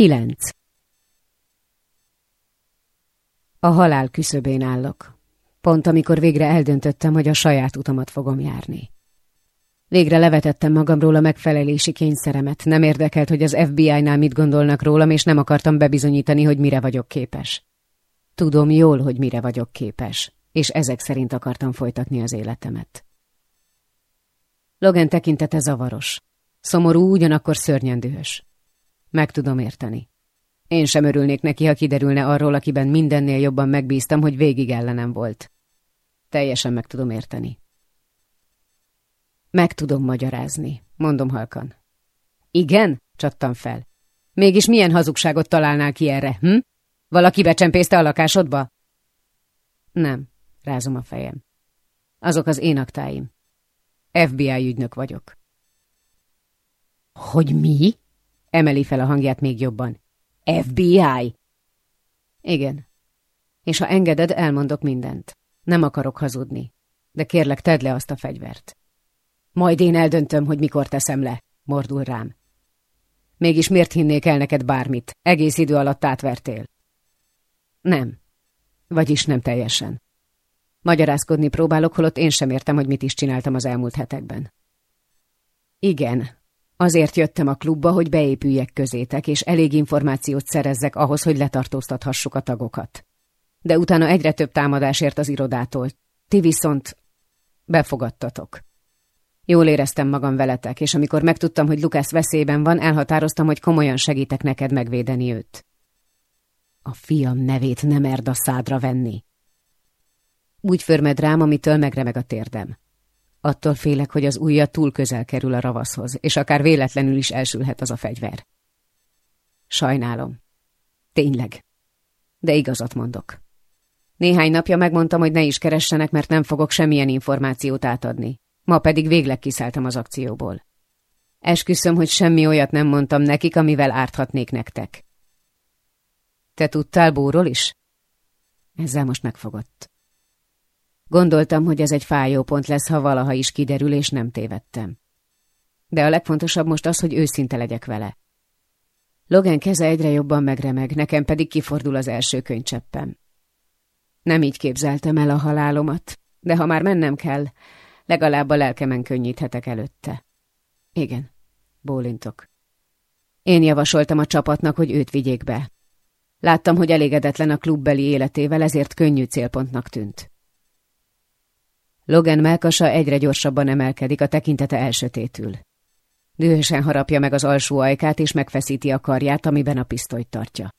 9. A halál küszöbén állok. Pont amikor végre eldöntöttem, hogy a saját utamat fogom járni. Végre levetettem magamról a megfelelési kényszeremet. Nem érdekelt, hogy az FBI-nál mit gondolnak rólam, és nem akartam bebizonyítani, hogy mire vagyok képes. Tudom jól, hogy mire vagyok képes, és ezek szerint akartam folytatni az életemet. Logan tekintete zavaros. Szomorú, ugyanakkor szörnyen dühös. Meg tudom érteni. Én sem örülnék neki, ha kiderülne arról, akiben mindennél jobban megbíztam, hogy végig ellenem volt. Teljesen meg tudom érteni. Meg tudom magyarázni, mondom halkan. Igen? csattam fel. Mégis milyen hazugságot találnál ki erre, hm? Valaki becsempészte a lakásodba? Nem, rázom a fejem. Azok az én aktáim. FBI ügynök vagyok. Hogy mi? Emeli fel a hangját még jobban. FBI? Igen. És ha engeded, elmondok mindent. Nem akarok hazudni. De kérlek, tedd le azt a fegyvert. Majd én eldöntöm, hogy mikor teszem le, mordul rám. Mégis miért hinnék el neked bármit? Egész idő alatt átvertél. Nem. Vagyis nem teljesen. Magyarázkodni próbálok, holott én sem értem, hogy mit is csináltam az elmúlt hetekben. Igen, Azért jöttem a klubba, hogy beépüljek közétek, és elég információt szerezzek ahhoz, hogy letartóztathassuk a tagokat. De utána egyre több támadás ért az irodától. Ti viszont befogadtatok. Jól éreztem magam veletek, és amikor megtudtam, hogy Lukász veszélyben van, elhatároztam, hogy komolyan segítek neked megvédeni őt. A fiam nevét nem erd a szádra venni. Úgy förmed rám, amitől megremeg a térdem. Attól félek, hogy az ujja túl közel kerül a ravaszhoz, és akár véletlenül is elsülhet az a fegyver. Sajnálom. Tényleg. De igazat mondok. Néhány napja megmondtam, hogy ne is keressenek, mert nem fogok semmilyen információt átadni. Ma pedig végleg kiszálltam az akcióból. Esküszöm, hogy semmi olyat nem mondtam nekik, amivel árthatnék nektek. Te tudtál Bóról is? Ezzel most megfogott. Gondoltam, hogy ez egy fájó pont lesz, ha valaha is kiderül, és nem tévedtem. De a legfontosabb most az, hogy őszinte legyek vele. Logan keze egyre jobban megremeg, nekem pedig kifordul az első könycseppem. Nem így képzeltem el a halálomat, de ha már mennem kell, legalább a lelkemen könnyíthetek előtte. Igen, bólintok. Én javasoltam a csapatnak, hogy őt vigyék be. Láttam, hogy elégedetlen a klubbeli életével, ezért könnyű célpontnak tűnt. Logan melkasa egyre gyorsabban emelkedik, a tekintete elsötétül. Dühösen harapja meg az alsó ajkát, és megfeszíti a karját, amiben a pisztolyt tartja.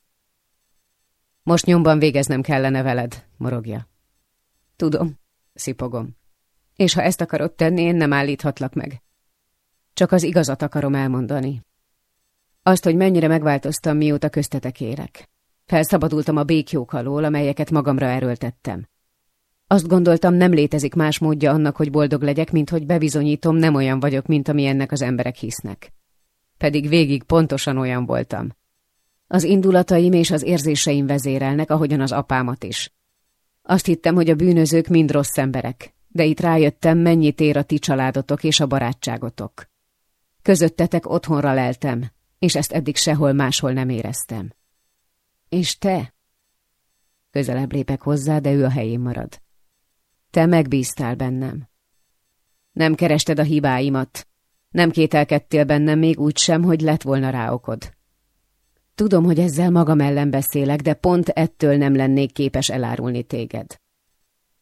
Most nyomban végeznem kellene veled, morogja. Tudom, szipogom. És ha ezt akarod tenni, én nem állíthatlak meg. Csak az igazat akarom elmondani. Azt, hogy mennyire megváltoztam, mióta köztetek érek. Felszabadultam a békjók alól, amelyeket magamra erőltettem. Azt gondoltam, nem létezik más módja annak, hogy boldog legyek, mint hogy bebizonyítom, nem olyan vagyok, mint ami ennek az emberek hisznek. Pedig végig pontosan olyan voltam. Az indulataim és az érzéseim vezérelnek, ahogyan az apámat is. Azt hittem, hogy a bűnözők mind rossz emberek, de itt rájöttem, mennyit ér a ti családotok és a barátságotok. Közöttetek otthonra leltem, és ezt eddig sehol máshol nem éreztem. És te? Közelebb lépek hozzá, de ő a helyén marad. Te megbíztál bennem. Nem kerested a hibáimat. Nem kételkedtél bennem még úgy sem, hogy lett volna rá okod. Tudom, hogy ezzel magam ellen beszélek, de pont ettől nem lennék képes elárulni téged.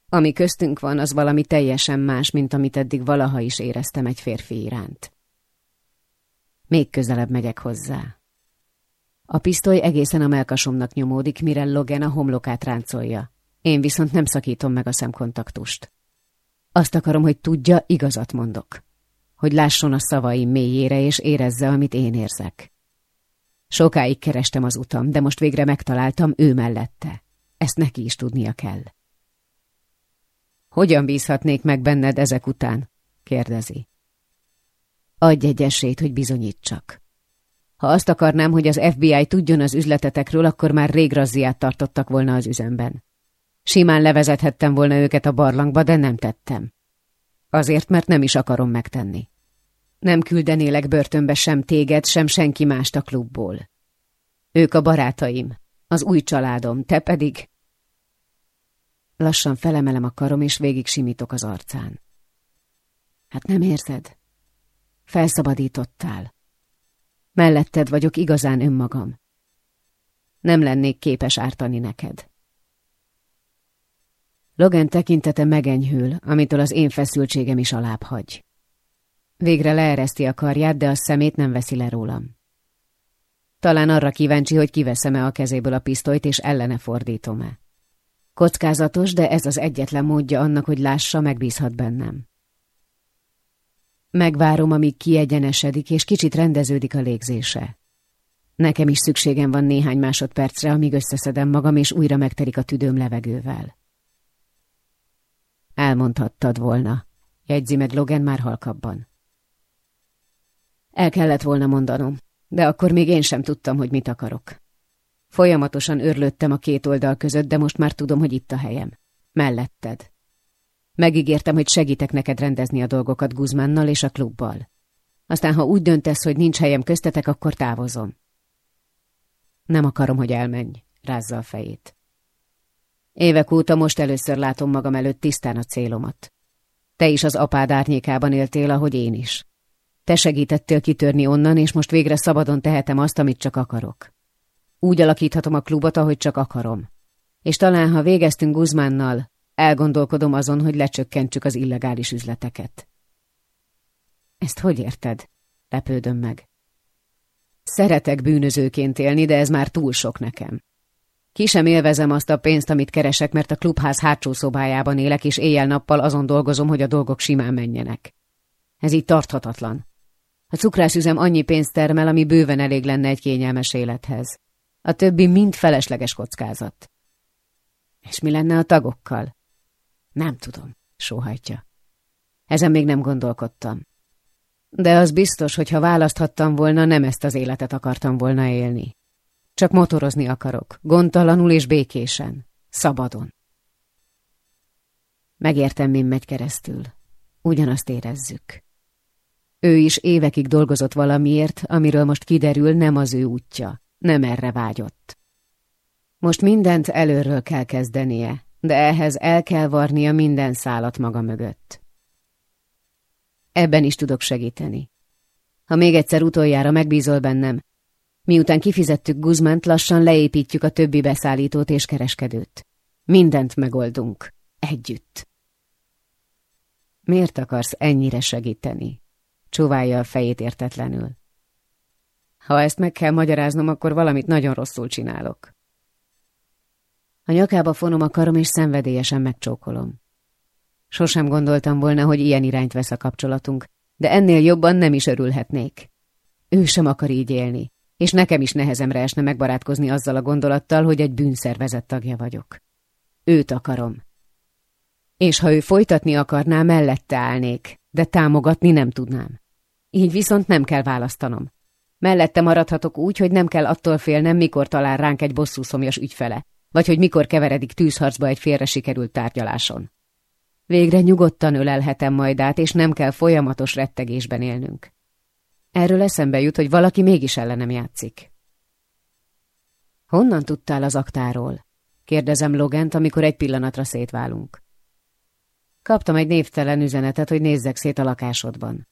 Ami köztünk van, az valami teljesen más, mint amit eddig valaha is éreztem egy férfi iránt. Még közelebb megyek hozzá. A pisztoly egészen a melkasomnak nyomódik, mire Logan a homlokát ráncolja. Én viszont nem szakítom meg a szemkontaktust. Azt akarom, hogy tudja, igazat mondok. Hogy lásson a szavaim mélyére, és érezze, amit én érzek. Sokáig kerestem az utam, de most végre megtaláltam ő mellette. Ezt neki is tudnia kell. Hogyan bízhatnék meg benned ezek után? kérdezi. Adj egy esélyt, hogy bizonyítsak. Ha azt akarnám, hogy az FBI tudjon az üzletetekről, akkor már rég razziát tartottak volna az üzemben. Simán levezethettem volna őket a barlangba, de nem tettem. Azért, mert nem is akarom megtenni. Nem küldenélek börtönbe sem téged, sem senki mást a klubból. Ők a barátaim, az új családom, te pedig... Lassan felemelem a karom, és végig simítok az arcán. Hát nem érzed? Felszabadítottál. Melletted vagyok igazán önmagam. Nem lennék képes ártani neked. Logan tekintete megenyhül, amitől az én feszültségem is alább hagy. Végre leereszti a karját, de a szemét nem veszi le rólam. Talán arra kíváncsi, hogy kiveszem-e a kezéből a pisztolyt, és ellene fordítom-e. Kockázatos, de ez az egyetlen módja annak, hogy lássa, megbízhat bennem. Megvárom, amíg kiegyenesedik, és kicsit rendeződik a légzése. Nekem is szükségem van néhány másodpercre, amíg összeszedem magam, és újra megterik a tüdőm levegővel. Elmondhattad volna, jegyzi meg Logan már halkabban. El kellett volna mondanom, de akkor még én sem tudtam, hogy mit akarok. Folyamatosan örlöttem a két oldal között, de most már tudom, hogy itt a helyem. Melletted. Megígértem, hogy segítek neked rendezni a dolgokat Guzmánnal és a klubbal. Aztán, ha úgy döntesz, hogy nincs helyem köztetek, akkor távozom. Nem akarom, hogy elmenj, rázza a fejét. Évek óta most először látom magam előtt tisztán a célomat. Te is az apád árnyékában éltél, ahogy én is. Te segítettél kitörni onnan, és most végre szabadon tehetem azt, amit csak akarok. Úgy alakíthatom a klubot, ahogy csak akarom. És talán, ha végeztünk Guzmánnal, elgondolkodom azon, hogy lecsökkentsük az illegális üzleteket. Ezt hogy érted? Lepődöm meg. Szeretek bűnözőként élni, de ez már túl sok nekem. Ki sem élvezem azt a pénzt, amit keresek, mert a klubház hátsó szobájában élek, és éjjel-nappal azon dolgozom, hogy a dolgok simán menjenek. Ez így tarthatatlan. A cukrászüzem annyi pénzt termel, ami bőven elég lenne egy kényelmes élethez. A többi mind felesleges kockázat. És mi lenne a tagokkal? Nem tudom, sóhajtja. Ezen még nem gondolkodtam. De az biztos, hogy ha választhattam volna, nem ezt az életet akartam volna élni. Csak motorozni akarok, gondtalanul és békésen, szabadon. Megértem, min megy keresztül. Ugyanazt érezzük. Ő is évekig dolgozott valamiért, amiről most kiderül, nem az ő útja, nem erre vágyott. Most mindent előről kell kezdenie, de ehhez el kell varnia minden szálat maga mögött. Ebben is tudok segíteni. Ha még egyszer utoljára megbízol bennem, miután kifizettük Guzmánt, lassan leépítjük a többi beszállítót és kereskedőt. Mindent megoldunk. Együtt. Miért akarsz ennyire segíteni? Csóválja a fejét értetlenül. Ha ezt meg kell magyaráznom, akkor valamit nagyon rosszul csinálok. A nyakába fonom a karom, és szenvedélyesen megcsókolom. Sosem gondoltam volna, hogy ilyen irányt vesz a kapcsolatunk, de ennél jobban nem is örülhetnék. Ő sem akar így élni, és nekem is nehezemre esne megbarátkozni azzal a gondolattal, hogy egy bűnszervezet tagja vagyok. Őt akarom. És ha ő folytatni akarná, mellette állnék, de támogatni nem tudnám. Így viszont nem kell választanom. Mellette maradhatok úgy, hogy nem kell attól félnem, mikor talál ránk egy bosszúszomjas ügyfele, vagy hogy mikor keveredik tűzharcba egy félre sikerült tárgyaláson. Végre nyugodtan ölelhetem majd át, és nem kell folyamatos rettegésben élnünk. Erről eszembe jut, hogy valaki mégis ellenem játszik. Honnan tudtál az aktáról? Kérdezem Logent, amikor egy pillanatra szétválunk. Kaptam egy névtelen üzenetet, hogy nézzek szét a lakásodban.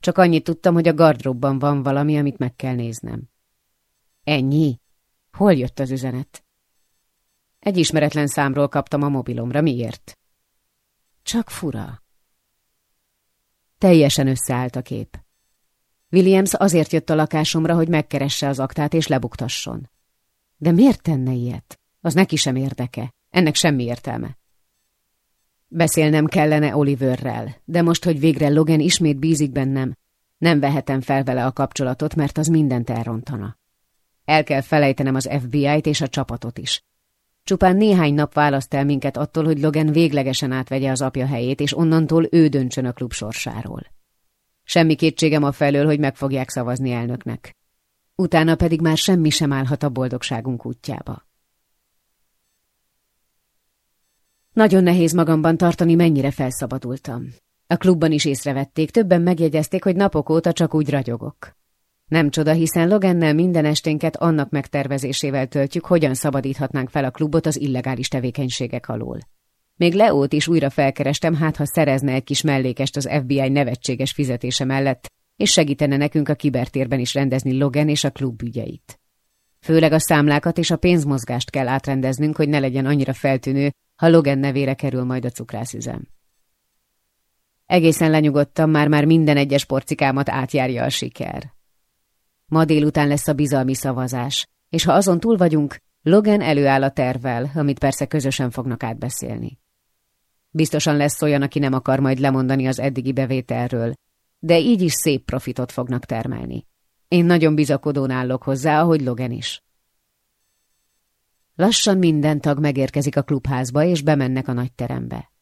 Csak annyit tudtam, hogy a gardróbban van valami, amit meg kell néznem. Ennyi? Hol jött az üzenet? Egy ismeretlen számról kaptam a mobilomra. Miért? Csak fura. Teljesen összeállt a kép. Williams azért jött a lakásomra, hogy megkeresse az aktát és lebuktasson. De miért tenne ilyet? Az neki sem érdeke. Ennek semmi értelme. Beszélnem kellene Oliverrel, de most, hogy végre Logan ismét bízik bennem, nem vehetem fel vele a kapcsolatot, mert az mindent elrontana. El kell felejtenem az FBI-t és a csapatot is. Csupán néhány nap választ el minket attól, hogy Logan véglegesen átvegye az apja helyét, és onnantól ő döntsön a klub sorsáról. Semmi kétségem a felől, hogy meg fogják szavazni elnöknek. Utána pedig már semmi sem állhat a boldogságunk útjába. Nagyon nehéz magamban tartani, mennyire felszabadultam. A klubban is észrevették, többen megjegyezték, hogy napok óta csak úgy ragyogok. Nem csoda, hiszen Logannel minden esténket annak megtervezésével töltjük, hogyan szabadíthatnánk fel a klubot az illegális tevékenységek alól. Még Leót is újra felkerestem, hát ha szerezne egy kis mellékest az FBI nevetséges fizetése mellett, és segítene nekünk a kibertérben is rendezni Logan és a klub ügyeit. Főleg a számlákat és a pénzmozgást kell átrendeznünk, hogy ne legyen annyira feltűnő, ha Logan nevére kerül majd a cukrászüzem. Egészen lenyugodtam, már-már minden egyes porcikámat átjárja a siker. Ma délután lesz a bizalmi szavazás, és ha azon túl vagyunk, Logan előáll a tervvel, amit persze közösen fognak átbeszélni. Biztosan lesz olyan, aki nem akar majd lemondani az eddigi bevételről, de így is szép profitot fognak termelni. Én nagyon bizakodón állok hozzá, ahogy Logan is. Lassan minden tag megérkezik a klubházba, és bemennek a nagy terembe.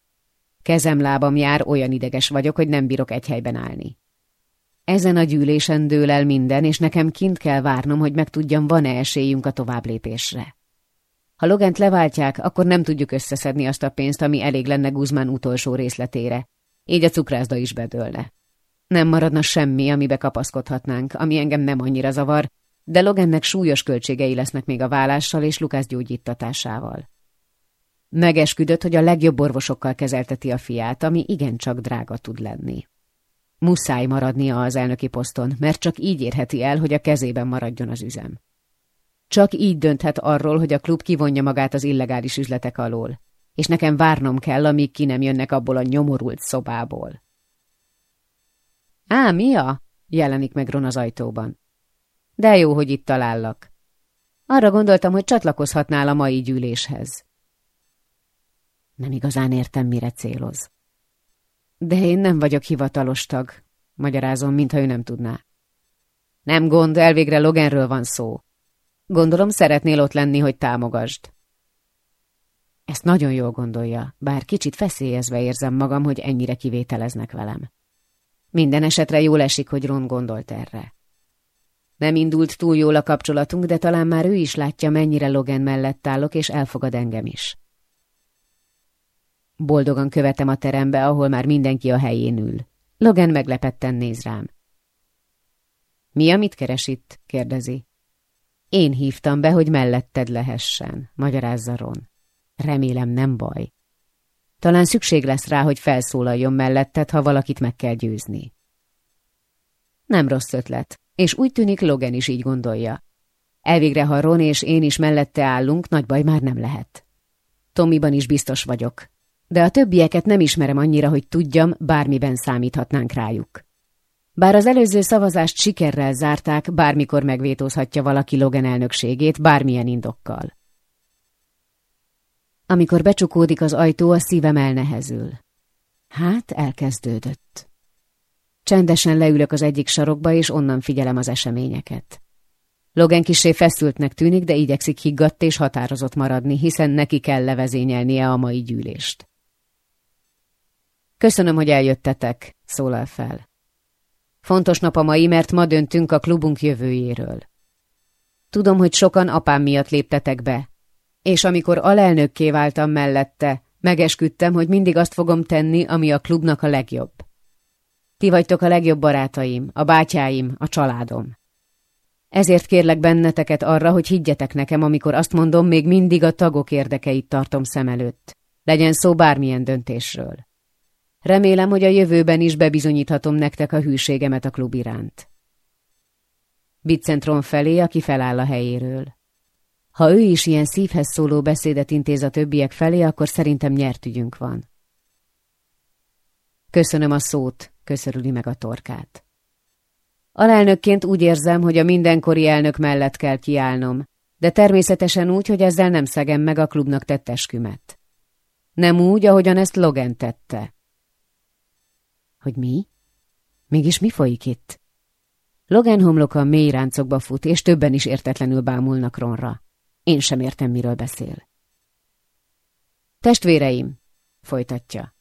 Kezem-lábam jár, olyan ideges vagyok, hogy nem bírok egy helyben állni. Ezen a gyűlésen dől el minden, és nekem kint kell várnom, hogy megtudjam, van-e esélyünk a továbblépésre. Ha Logent leváltják, akkor nem tudjuk összeszedni azt a pénzt, ami elég lenne Guzmán utolsó részletére. Így a cukrászda is bedőlne. Nem maradna semmi, amibe kapaszkodhatnánk, ami engem nem annyira zavar, de Logannek súlyos költségei lesznek még a vállással és Lukász gyógyítatásával. Megesküdött, hogy a legjobb orvosokkal kezelteti a fiát, ami igencsak drága tud lenni. Muszáj maradnia az elnöki poszton, mert csak így érheti el, hogy a kezében maradjon az üzem. Csak így dönthet arról, hogy a klub kivonja magát az illegális üzletek alól, és nekem várnom kell, amíg ki nem jönnek abból a nyomorult szobából. Á, Mia? jelenik meg Ron az ajtóban. De jó, hogy itt talállak. Arra gondoltam, hogy csatlakozhatnál a mai gyűléshez. Nem igazán értem, mire céloz. De én nem vagyok hivatalos tag, magyarázom, mintha ő nem tudná. Nem gond, elvégre Loganről van szó. Gondolom, szeretnél ott lenni, hogy támogasd. Ezt nagyon jól gondolja, bár kicsit feszélyezve érzem magam, hogy ennyire kivételeznek velem. Minden esetre jól esik, hogy Ron gondolt erre. Nem indult túl jól a kapcsolatunk, de talán már ő is látja, mennyire Logan mellett állok, és elfogad engem is. Boldogan követem a terembe, ahol már mindenki a helyén ül. Logan meglepetten néz rám. Mi, amit keres itt? kérdezi. Én hívtam be, hogy melletted lehessen, magyarázza Ron. Remélem nem baj. Talán szükség lesz rá, hogy felszólaljon melletted, ha valakit meg kell győzni. Nem rossz ötlet, és úgy tűnik Logan is így gondolja. Elvégre, ha Ron és én is mellette állunk, nagy baj már nem lehet. Tomiban is biztos vagyok, de a többieket nem ismerem annyira, hogy tudjam, bármiben számíthatnánk rájuk. Bár az előző szavazást sikerrel zárták, bármikor megvétózhatja valaki Logan elnökségét, bármilyen indokkal. Amikor becsukódik az ajtó, a szívem elnehezül. Hát, elkezdődött. Csendesen leülök az egyik sarokba, és onnan figyelem az eseményeket. Logan kisé feszültnek tűnik, de igyekszik higgadt és határozott maradni, hiszen neki kell levezényelnie a mai gyűlést. Köszönöm, hogy eljöttetek, szólal fel. Fontos nap a mai, mert ma döntünk a klubunk jövőjéről. Tudom, hogy sokan apám miatt léptetek be, és amikor alelnökké váltam mellette, megesküdtem, hogy mindig azt fogom tenni, ami a klubnak a legjobb. Ti vagytok a legjobb barátaim, a bátyáim, a családom. Ezért kérlek benneteket arra, hogy higgyetek nekem, amikor azt mondom, még mindig a tagok érdekeit tartom szem előtt. Legyen szó bármilyen döntésről. Remélem, hogy a jövőben is bebizonyíthatom nektek a hűségemet a klub iránt. Bicentron felé, aki feláll a helyéről. Ha ő is ilyen szívhez szóló beszédet intéz a többiek felé, akkor szerintem nyert ügyünk van. Köszönöm a szót, köszörüli meg a torkát. Alelnökként úgy érzem, hogy a mindenkori elnök mellett kell kiállnom, de természetesen úgy, hogy ezzel nem szegem meg a klubnak tett eskümet. Nem úgy, ahogyan ezt Logan tette. Hogy mi? Mégis mi folyik itt? Logan homloka mély ráncokba fut, és többen is értetlenül bámulnak Ronra. Én sem értem, miről beszél. Testvéreim, folytatja.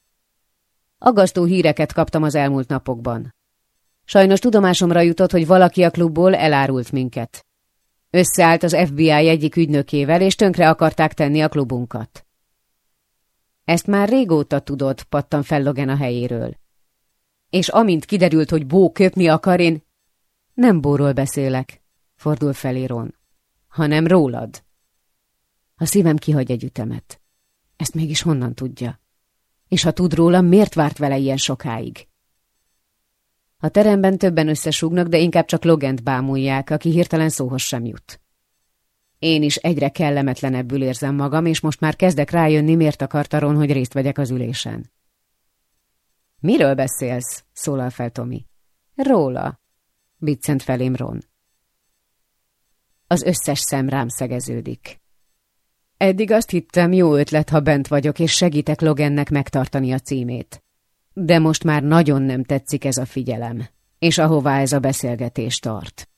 Aggasztó híreket kaptam az elmúlt napokban. Sajnos tudomásomra jutott, hogy valaki a klubból elárult minket. Összeállt az FBI egyik ügynökével, és tönkre akarták tenni a klubunkat. Ezt már régóta tudod, pattan fel Logan a helyéről. És amint kiderült, hogy Bó köpni akar, én... Nem Bóról beszélek, fordul felé Ron, hanem rólad. A szívem kihagy egy ütemet. Ezt mégis honnan tudja? És ha tud róla, miért várt vele ilyen sokáig? A teremben többen összesúgnak, de inkább csak Logent bámulják, aki hirtelen szóhoz sem jut. Én is egyre kellemetlenebbül érzem magam, és most már kezdek rájönni, miért akart Ron, hogy részt vegyek az ülésen. Miről beszélsz? szólal fel Tomi. Róla, biccent felém Ron. Az összes szem rám szegeződik. Eddig azt hittem, jó ötlet, ha bent vagyok, és segítek Logannek megtartani a címét. De most már nagyon nem tetszik ez a figyelem, és ahová ez a beszélgetés tart.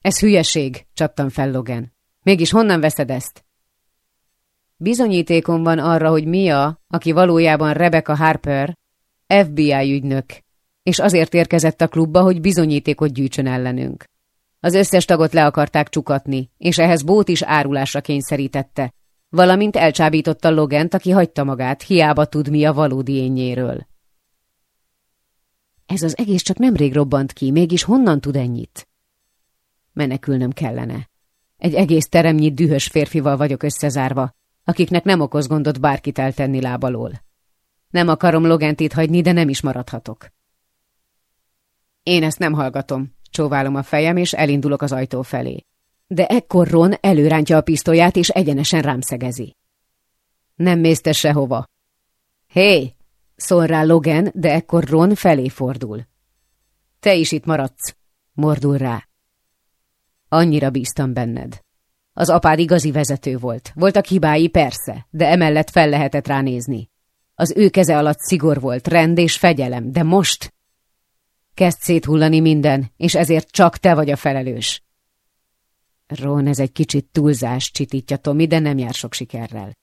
Ez hülyeség, csattam fel Logan. Mégis honnan veszed ezt? Bizonyítékom van arra, hogy Mia, aki valójában Rebecca Harper, FBI ügynök, és azért érkezett a klubba, hogy bizonyítékot gyűjtsön ellenünk. Az összes tagot le akarták csukatni, és ehhez Bót is árulásra kényszerítette, valamint elcsábította Logent, aki hagyta magát, hiába tud mi a valódi énjéről. Ez az egész csak nemrég robbant ki, mégis honnan tud ennyit? Menekülnöm kellene. Egy egész teremnyi dühös férfival vagyok összezárva, akiknek nem okoz gondot bárkit eltenni lábalól. Nem akarom Logent itt hagyni, de nem is maradhatok. Én ezt nem hallgatom, csóválom a fejem, és elindulok az ajtó felé. De ekkor Ron előrántja a pisztolyát, és egyenesen rám szegezi. Nem mész te sehova. Hé! szól rá Logan, de ekkor Ron felé fordul. Te is itt maradsz, mordul rá. Annyira bíztam benned. Az apád igazi vezető volt. Voltak hibái, persze, de emellett fel lehetett ránézni. Az ő keze alatt szigor volt, rend és fegyelem, de most... Kezd széthullani minden, és ezért csak te vagy a felelős. Ron, ez egy kicsit túlzás, csitítja Tomi, de nem jár sok sikerrel.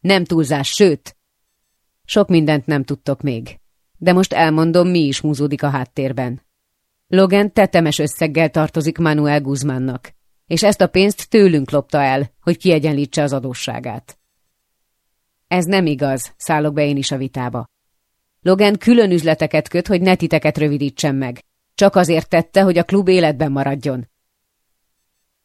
Nem túlzás, sőt! Sok mindent nem tudtok még, de most elmondom, mi is húzódik a háttérben. Logan tetemes összeggel tartozik Manuel Guzmánnak, és ezt a pénzt tőlünk lopta el, hogy kiegyenlítse az adósságát. Ez nem igaz, szállok be én is a vitába. Logan külön üzleteket köt, hogy netiteket rövidítsen meg. Csak azért tette, hogy a klub életben maradjon.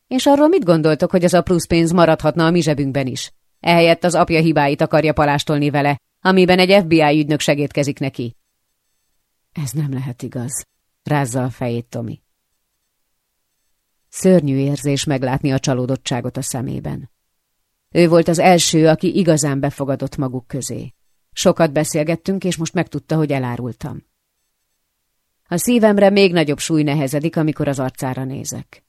És arról mit gondoltok, hogy az a plusz pénz maradhatna a mi zsebünkben is? Ehelyett az apja hibáit akarja palástolni vele, amiben egy FBI ügynök segítkezik neki. Ez nem lehet igaz, rázza a fejét Tomi. Szörnyű érzés meglátni a csalódottságot a szemében. Ő volt az első, aki igazán befogadott maguk közé. Sokat beszélgettünk, és most megtudta, hogy elárultam. A szívemre még nagyobb súly nehezedik, amikor az arcára nézek.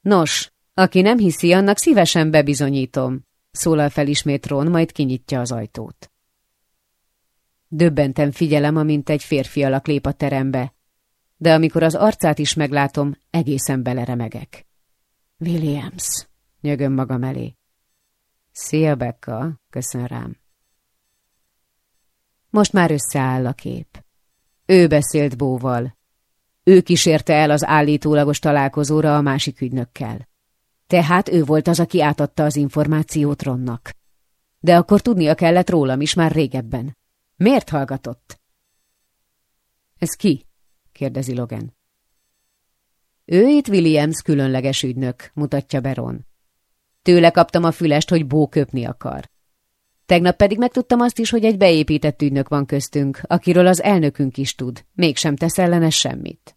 Nos, aki nem hiszi, annak szívesen bebizonyítom, szólal fel ismét Ron, majd kinyitja az ajtót. Döbbenten figyelem, amint egy férfi alak lép a terembe, de amikor az arcát is meglátom, egészen beleremegek. Williams, nyögöm magam elé. Szia, Becca, köszön rám. Most már összeáll a kép. Ő beszélt Bóval. Ő kísérte el az állítólagos találkozóra a másik ügynökkel. Tehát ő volt az, aki átadta az információt Ronnak. De akkor tudnia kellett rólam is már régebben. Miért hallgatott? Ez ki? kérdezi Logan. Ő itt Williams különleges ügynök, mutatja Beron. Tőle kaptam a fülest, hogy Bó köpni akar. Tegnap pedig megtudtam azt is, hogy egy beépített ügynök van köztünk, akiről az elnökünk is tud, mégsem tesz ellenes semmit.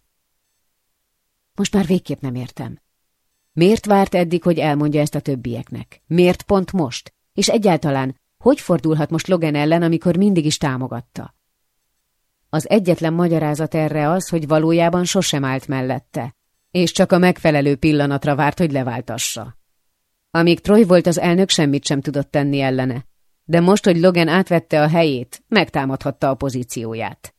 Most már végképp nem értem. Miért várt eddig, hogy elmondja ezt a többieknek? Miért pont most? És egyáltalán, hogy fordulhat most Logan ellen, amikor mindig is támogatta? Az egyetlen magyarázat erre az, hogy valójában sosem állt mellette, és csak a megfelelő pillanatra várt, hogy leváltassa. Amíg Troy volt az elnök, semmit sem tudott tenni ellene, de most, hogy Logan átvette a helyét, megtámadhatta a pozícióját.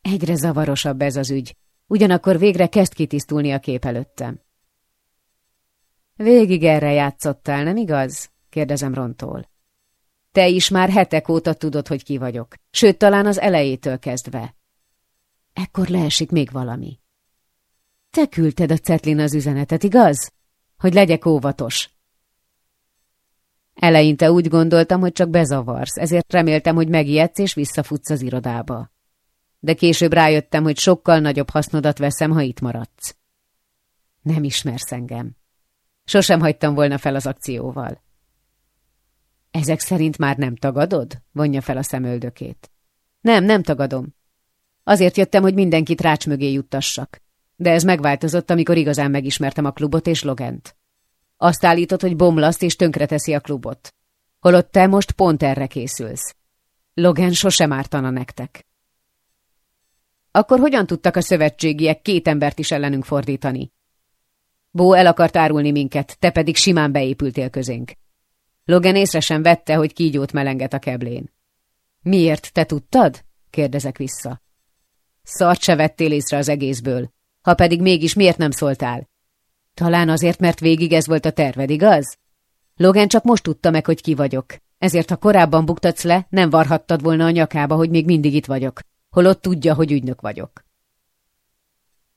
Egyre zavarosabb ez az ügy, ugyanakkor végre kezd kitisztulni a kép előttem. Végig erre játszottál, nem igaz? kérdezem Rontól. Te is már hetek óta tudod, hogy ki vagyok, sőt, talán az elejétől kezdve. Ekkor leesik még valami. Te küldted a Cetlin az üzenetet, igaz? Hogy legyek óvatos. Eleinte úgy gondoltam, hogy csak bezavarsz, ezért reméltem, hogy megijedsz és visszafutsz az irodába. de később rájöttem, hogy sokkal nagyobb hasznodat veszem, ha itt maradsz. Nem ismersz engem. Sosem hagytam volna fel az akcióval. Ezek szerint már nem tagadod? vonja fel a szemöldökét. Nem, nem tagadom. Azért jöttem, hogy mindenkit rács mögé juttassak. De ez megváltozott, amikor igazán megismertem a klubot és Logent. Azt állított, hogy bomlaszt és tönkreteszi a klubot. Holott te most pont erre készülsz. Logan sosem ártana nektek. Akkor hogyan tudtak a szövetségiek két embert is ellenünk fordítani? Bó el akart árulni minket, te pedig simán beépültél közénk. Logan észre sem vette, hogy kígyót melenget a keblén. Miért, te tudtad? kérdezek vissza. Szart se vettél észre az egészből. Ha pedig mégis miért nem szóltál? Talán azért, mert végig ez volt a terved, igaz? Logan csak most tudta meg, hogy ki vagyok. Ezért, ha korábban buktatsz le, nem varhattad volna a nyakába, hogy még mindig itt vagyok, holott tudja, hogy ügynök vagyok.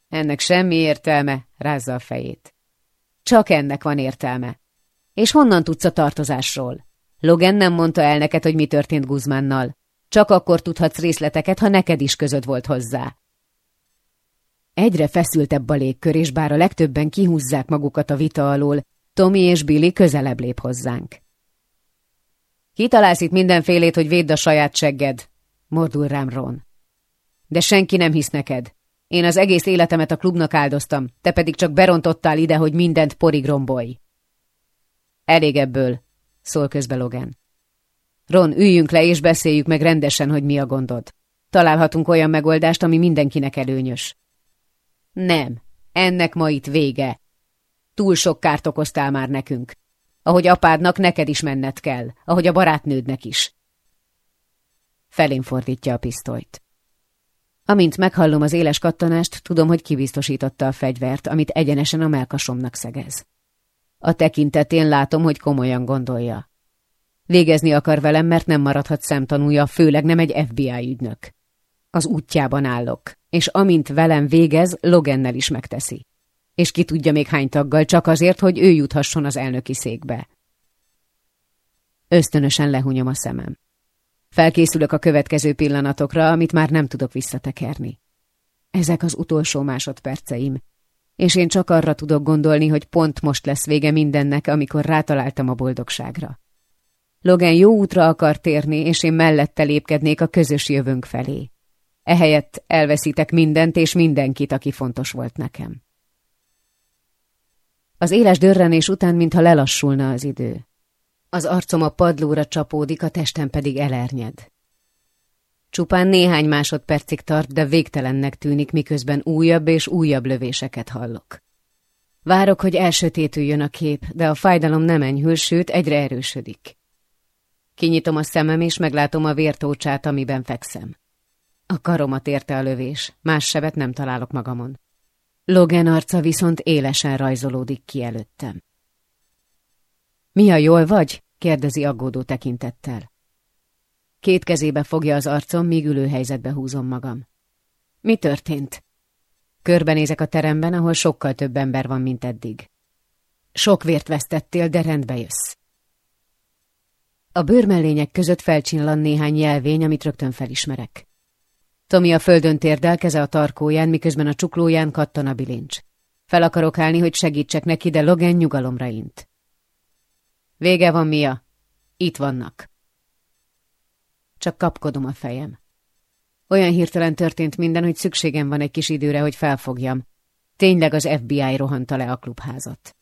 Ennek semmi értelme, rázza a fejét. Csak ennek van értelme. És honnan tudsz a tartozásról? Logan nem mondta el neked, hogy mi történt Guzmánnal. Csak akkor tudhatsz részleteket, ha neked is között volt hozzá. Egyre feszültebb a légkör, és bár a legtöbben kihúzzák magukat a vita alól, Tommy és Billy közelebb lép hozzánk. Kitalálsz itt mindenfélét, hogy védd a saját segged, mordul rám Ron. De senki nem hisz neked. Én az egész életemet a klubnak áldoztam, te pedig csak berontottál ide, hogy mindent porig rombolj. Elég ebből, szól közbe Logan. Ron, üljünk le és beszéljük meg rendesen, hogy mi a gondod. Találhatunk olyan megoldást, ami mindenkinek előnyös. Nem, ennek ma itt vége. Túl sok kárt okoztál már nekünk. Ahogy apádnak, neked is menned kell, ahogy a barátnődnek is. Felén fordítja a pisztolyt. Amint meghallom az éles kattanást, tudom, hogy kibiztosította a fegyvert, amit egyenesen a melkasomnak szegez. A tekintetén látom, hogy komolyan gondolja. Végezni akar velem, mert nem maradhat szemtanúja, főleg nem egy FBI ügynök. Az útjában állok, és amint velem végez, Logennel is megteszi. És ki tudja még hány taggal, csak azért, hogy ő juthasson az elnöki székbe. Ösztönösen lehunyom a szemem. Felkészülök a következő pillanatokra, amit már nem tudok visszatekerni. Ezek az utolsó másodperceim, és én csak arra tudok gondolni, hogy pont most lesz vége mindennek, amikor rátaláltam a boldogságra. Logan jó útra akar térni, és én mellette lépkednék a közös jövőnk felé. Ehelyett elveszítek mindent és mindenkit, aki fontos volt nekem. Az éles dörrenés után, mintha lelassulna az idő. Az arcom a padlóra csapódik, a testem pedig elernyed. Csupán néhány másodpercig tart, de végtelennek tűnik, miközben újabb és újabb lövéseket hallok. Várok, hogy elsötétüljön a kép, de a fájdalom nem enyhül, sőt, egyre erősödik. Kinyitom a szemem, és meglátom a vértócsát, amiben fekszem. A karomat érte a lövés, más sebet nem találok magamon. Logan arca viszont élesen rajzolódik ki előttem. Mi a jól vagy? kérdezi aggódó tekintettel. Két kezébe fogja az arcom, míg ülő helyzetbe húzom magam. Mi történt? Körbenézek a teremben, ahol sokkal több ember van, mint eddig. Sok vért vesztettél, de rendbe jössz. A bőrmellények között felcsillan néhány jelvény, amit rögtön felismerek. Tomi a földön térdel, keze a tarkóján, miközben a csuklóján kattan a bilincs. Fel akarok állni, hogy segítsek neki, de Logan nyugalomra int. Vége van, Mia. Itt vannak. Csak kapkodom a fejem. Olyan hirtelen történt minden, hogy szükségem van egy kis időre, hogy felfogjam. Tényleg az FBI rohanta le a klubházat.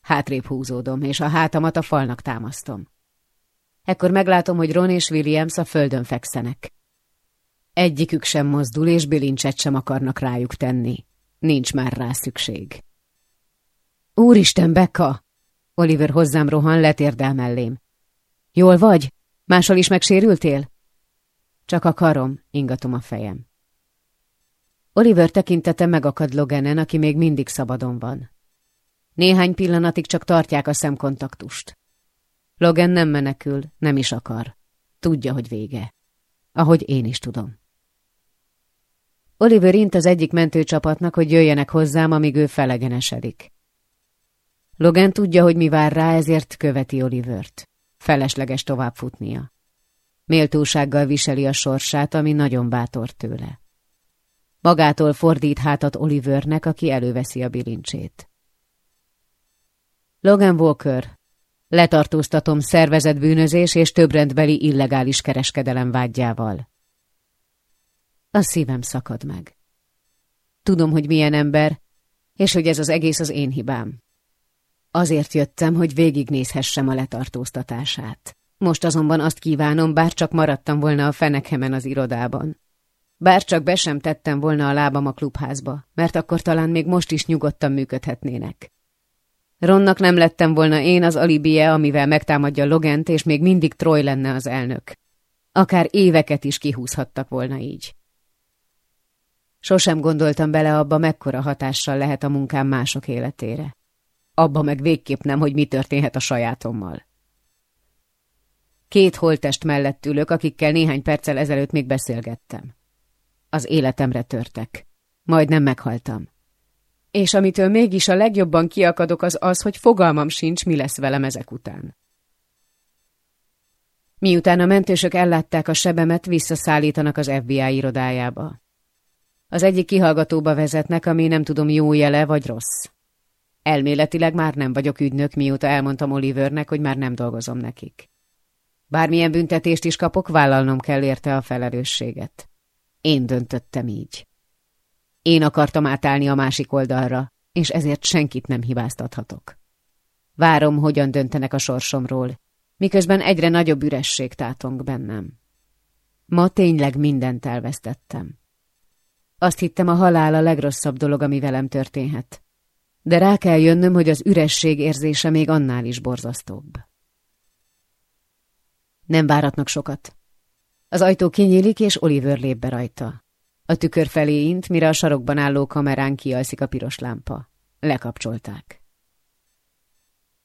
Hátrébb húzódom, és a hátamat a falnak támasztom. Ekkor meglátom, hogy Ron és Williams a földön fekszenek. Egyikük sem mozdul, és bilincset sem akarnak rájuk tenni. Nincs már rá szükség. Úristen, Becca! Oliver hozzám rohan, letérdel mellém. Jól vagy? Máshol is megsérültél? Csak a karom, ingatom a fejem. Oliver tekintete megakad Loganen, aki még mindig szabadon van. Néhány pillanatig csak tartják a szemkontaktust. Logan nem menekül, nem is akar. Tudja, hogy vége. Ahogy én is tudom. Oliver int az egyik mentőcsapatnak, hogy jöjjenek hozzám, amíg ő felegenesedik. Logan tudja, hogy mi vár rá, ezért követi Olivert. Felesleges tovább futnia. Méltósággal viseli a sorsát, ami nagyon bátor tőle. Magától fordít hátat Olivernek, aki előveszi a bilincsét. Logan Walker, letartóztatom szervezetbűnözés és többrendbeli illegális kereskedelem vágyjával. A szívem szakad meg. Tudom, hogy milyen ember, és hogy ez az egész az én hibám. Azért jöttem, hogy végignézhessem a letartóztatását. Most azonban azt kívánom, bár csak maradtam volna a fenekemen az irodában. Bár csak be sem tettem volna a lábam a klubházba, mert akkor talán még most is nyugodtan működhetnének. Ronnak nem lettem volna én az alibie, amivel megtámadja Logent, és még mindig Troy lenne az elnök. Akár éveket is kihúzhattak volna így. Sosem gondoltam bele abba, mekkora hatással lehet a munkám mások életére. Abba meg végképp nem, hogy mi történhet a sajátommal. Két holtest mellett ülök, akikkel néhány perccel ezelőtt még beszélgettem. Az életemre törtek. Majd nem meghaltam. És amitől mégis a legjobban kiakadok az az, hogy fogalmam sincs, mi lesz velem ezek után. Miután a mentősök ellátták a sebemet, visszaszállítanak az FBI irodájába. Az egyik kihallgatóba vezetnek, ami nem tudom jó jele vagy rossz. Elméletileg már nem vagyok ügynök, mióta elmondtam Olivernek, hogy már nem dolgozom nekik. Bármilyen büntetést is kapok, vállalnom kell érte a felelősséget. Én döntöttem így. Én akartam átállni a másik oldalra, és ezért senkit nem hibáztathatok. Várom, hogyan döntenek a sorsomról, miközben egyre nagyobb üresség tátong bennem. Ma tényleg mindent elvesztettem. Azt hittem, a halál a legrosszabb dolog, ami velem történhet. De rá kell jönnöm, hogy az üresség érzése még annál is borzasztóbb. Nem váratnak sokat. Az ajtó kinyílik, és Oliver lép be rajta. A tükör felé int, mire a sarokban álló kamerán kialszik a piros lámpa. Lekapcsolták.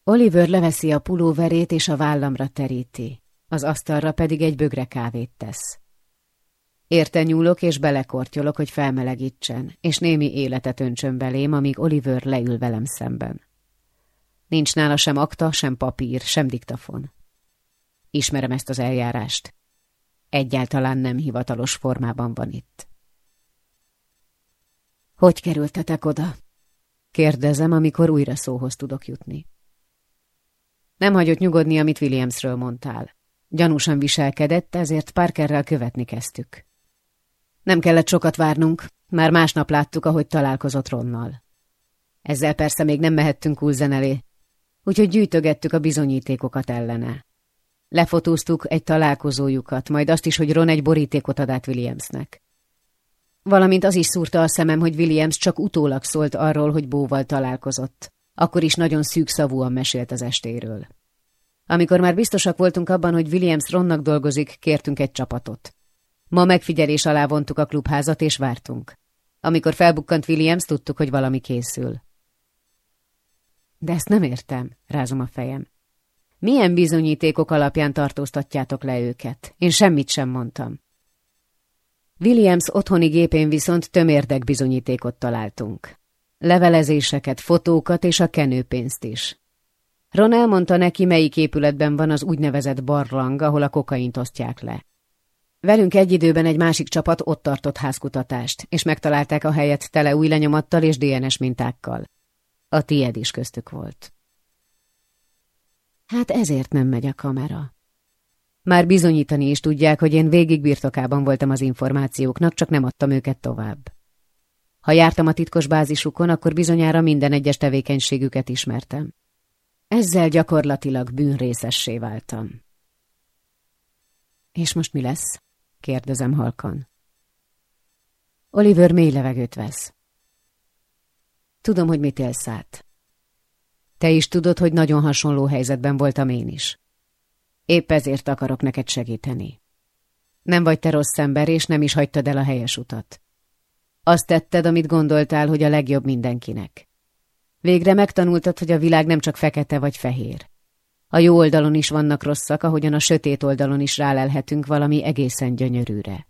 Oliver leveszi a pulóverét, és a vállamra teríti. Az asztalra pedig egy bögre kávét tesz. Érte nyúlok, és belekortyolok, hogy felmelegítsen, és némi életet öntsön belém, amíg Oliver leül velem szemben. Nincs nála sem akta, sem papír, sem diktafon. Ismerem ezt az eljárást. Egyáltalán nem hivatalos formában van itt. Hogy kerültetek oda? Kérdezem, amikor újra szóhoz tudok jutni. Nem hagyott nyugodni, amit Williamsről mondtál. Gyanúsan viselkedett, ezért Parkerrel követni kezdtük. Nem kellett sokat várnunk, már másnap láttuk, ahogy találkozott Ronnal. Ezzel persze még nem mehettünk Ulzen elé, úgyhogy gyűjtögettük a bizonyítékokat ellene. Lefotóztuk egy találkozójukat, majd azt is, hogy Ron egy borítékot ad át Williamsnek. Valamint az is szúrta a szemem, hogy Williams csak utólag szólt arról, hogy Bóval találkozott. Akkor is nagyon szűkszavúan mesélt az estéről. Amikor már biztosak voltunk abban, hogy Williams Ronnak dolgozik, kértünk egy csapatot. Ma megfigyelés alá vontuk a klubházat, és vártunk. Amikor felbukkant Williams, tudtuk, hogy valami készül. De ezt nem értem, rázom a fejem. Milyen bizonyítékok alapján tartóztatjátok le őket? Én semmit sem mondtam. Williams otthoni gépén viszont tömérdek bizonyítékot találtunk. Levelezéseket, fotókat és a kenőpénzt is. Ron elmondta neki, melyik épületben van az úgynevezett barlang, ahol a kokaint osztják le. Velünk egy időben egy másik csapat ott tartott házkutatást, és megtalálták a helyet tele új lenyomattal és DNS mintákkal. A tied is köztük volt. Hát ezért nem megy a kamera. Már bizonyítani is tudják, hogy én végig birtokában voltam az információknak, csak nem adtam őket tovább. Ha jártam a titkos bázisukon, akkor bizonyára minden egyes tevékenységüket ismertem. Ezzel gyakorlatilag bűnrészessé váltam. És most mi lesz? Kérdezem halkan. Oliver mély levegőt vesz. Tudom, hogy mit élsz át. Te is tudod, hogy nagyon hasonló helyzetben voltam én is. Épp ezért akarok neked segíteni. Nem vagy te rossz ember, és nem is hagytad el a helyes utat. Azt tetted, amit gondoltál, hogy a legjobb mindenkinek. Végre megtanultad, hogy a világ nem csak fekete vagy fehér. A jó oldalon is vannak rosszak, ahogyan a sötét oldalon is rálelhetünk valami egészen gyönyörűre.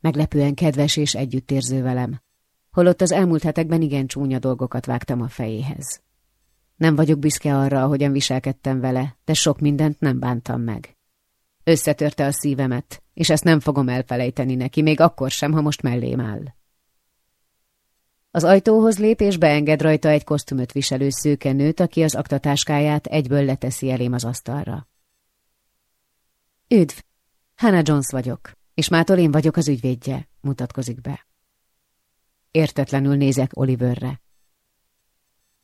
Meglepően kedves és együttérző velem, holott az elmúlt hetekben igen csúnya dolgokat vágtam a fejéhez. Nem vagyok büszke arra, ahogyan viselkedtem vele, de sok mindent nem bántam meg. Összetörte a szívemet, és ezt nem fogom elfelejteni neki, még akkor sem, ha most mellém áll. Az ajtóhoz lép, és beenged rajta egy kosztümöt viselő szőke nőt, aki az aktatáskáját egyből leteszi elém az asztalra. Üdv! Hannah Jones vagyok, és mától én vagyok az ügyvédje, mutatkozik be. Értetlenül nézek Oliverre.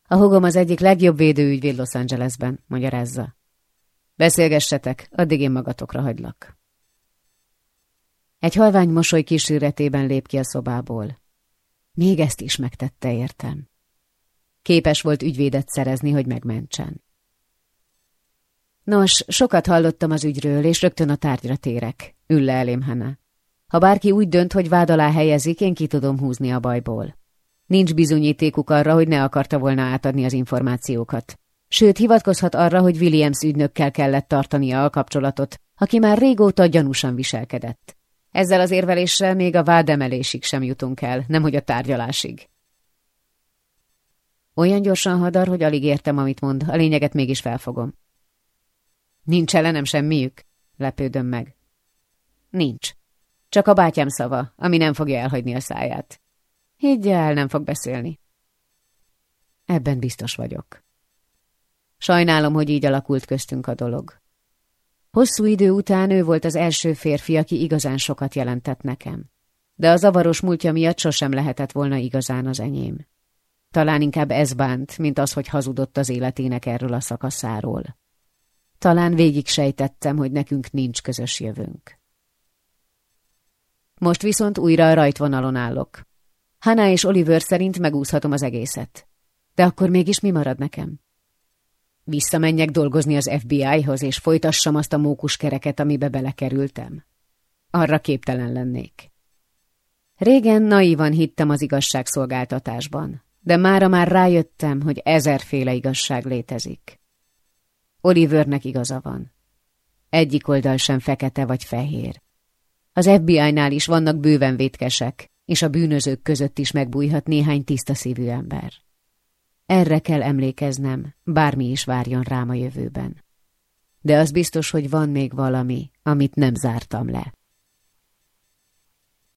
A hugom az egyik legjobb védőügyvéd Los Angelesben, magyarázza. Beszélgessetek, addig én magatokra hagylak. Egy halvány mosoly kísérletében lép ki a szobából. Még ezt is megtette, értem. Képes volt ügyvédet szerezni, hogy megmentsen. Nos, sokat hallottam az ügyről, és rögtön a tárgyra térek. Ül le elém, Hanna. Ha bárki úgy dönt, hogy vád alá helyezik, én ki tudom húzni a bajból. Nincs bizonyítékuk arra, hogy ne akarta volna átadni az információkat. Sőt, hivatkozhat arra, hogy Williams ügynökkel kellett tartania a kapcsolatot, aki már régóta gyanúsan viselkedett. Ezzel az érveléssel még a vádemelésig sem jutunk el, nemhogy a tárgyalásig. Olyan gyorsan hadar, hogy alig értem, amit mond, a lényeget mégis felfogom. Nincs ellenem semmiük? Lepődöm meg. Nincs. Csak a bátyám szava, ami nem fogja elhagyni a száját. Higgy el, nem fog beszélni. Ebben biztos vagyok. Sajnálom, hogy így alakult köztünk a dolog. Hosszú idő után ő volt az első férfi, aki igazán sokat jelentett nekem. De a zavaros múltja miatt sosem lehetett volna igazán az enyém. Talán inkább ez bánt, mint az, hogy hazudott az életének erről a szakaszáról. Talán végig sejtettem, hogy nekünk nincs közös jövőnk. Most viszont újra a rajtvonalon állok. Hannah és Oliver szerint megúszhatom az egészet. De akkor mégis mi marad nekem? Visszamenjek dolgozni az FBI-hoz, és folytassam azt a mókuskereket, amibe belekerültem. Arra képtelen lennék. Régen naívan hittem az igazságszolgáltatásban, de mára már rájöttem, hogy ezerféle igazság létezik. Olivernek igaza van. Egyik oldal sem fekete vagy fehér. Az FBI-nál is vannak bőven vétkesek, és a bűnözők között is megbújhat néhány tiszta szívű ember. Erre kell emlékeznem, bármi is várjon rám a jövőben. De az biztos, hogy van még valami, amit nem zártam le.